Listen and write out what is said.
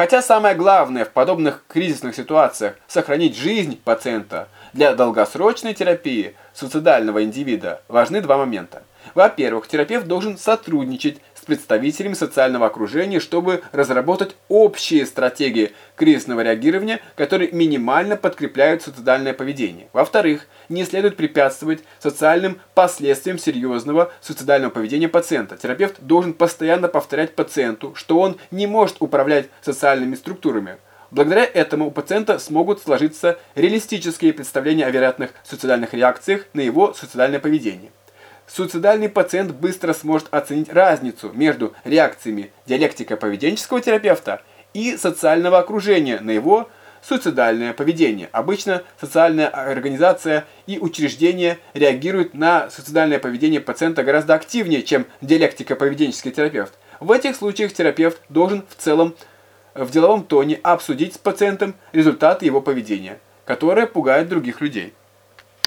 Хотя самое главное в подобных кризисных ситуациях – сохранить жизнь пациента, для долгосрочной терапии суицидального индивида важны два момента. Во-первых, терапевт должен сотрудничать с представителями социального окружения, чтобы разработать общие стратегии кризисного реагирования, которые минимально подкрепляют суицидальное поведение. Во-вторых, не следует препятствовать социальным последствиям серьезного суицидального поведения пациента. Терапевт должен постоянно повторять пациенту, что он не может управлять социальными структурами. Благодаря этому у пациента смогут сложиться реалистические представления о вероятных суицидальных реакциях на его суицидальное поведение. Суицидальный пациент быстро сможет оценить разницу между реакциями диалектико-поведенческого терапевта и социального окружения на его суицидальное поведение. Обычно социальная организация и учреждения реагируют на суицидальное поведение пациента гораздо активнее, чем диалектико-поведенческий терапевт. В этих случаях терапевт должен в целом в деловом тоне обсудить с пациентом результаты его поведения, которое пугает других людей.